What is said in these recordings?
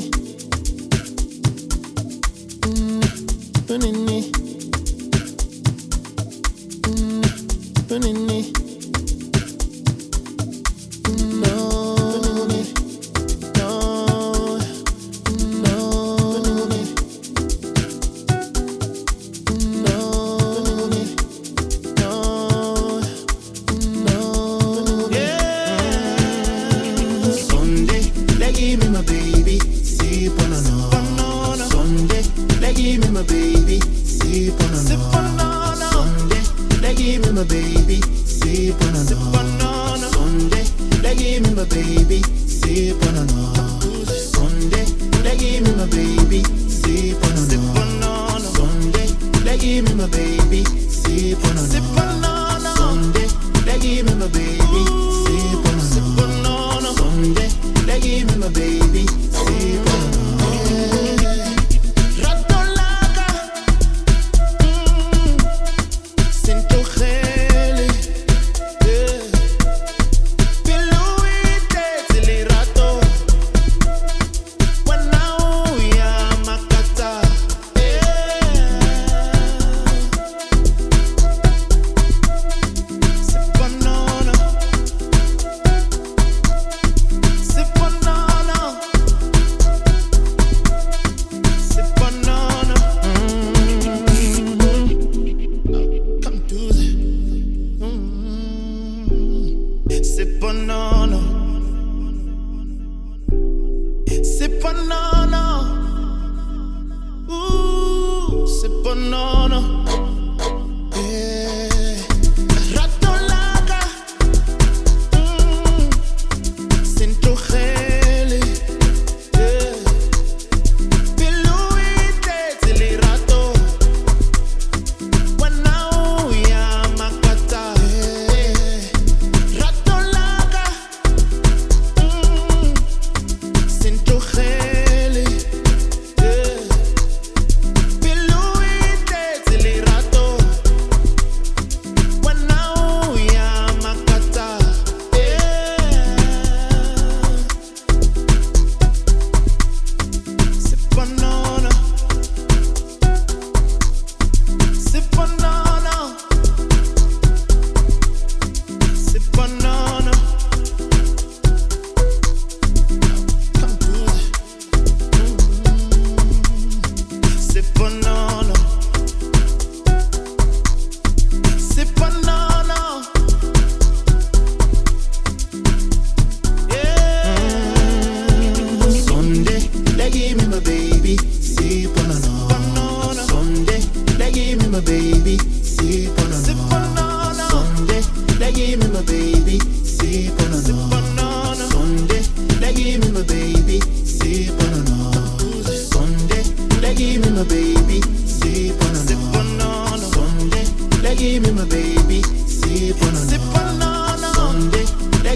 me. Mm, sip on another Sunday. They give me my baby, sip on another Sunday. They give me my baby, sip on a. banana. Ooh, c'est banana.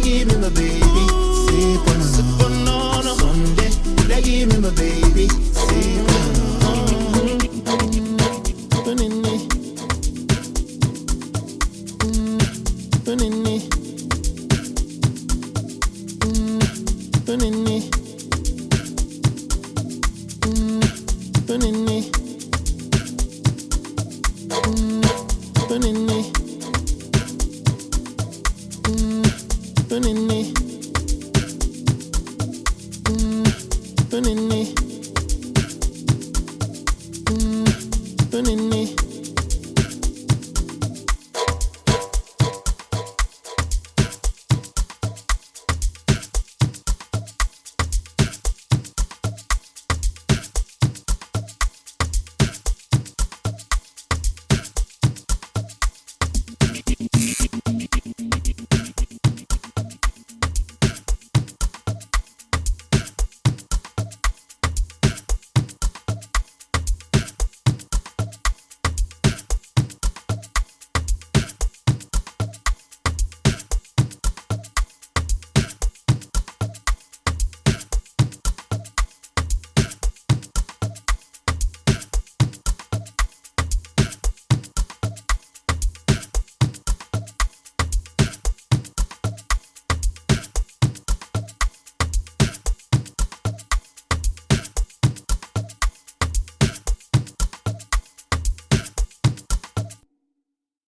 give me my baby? Give me my baby? happening. Eh?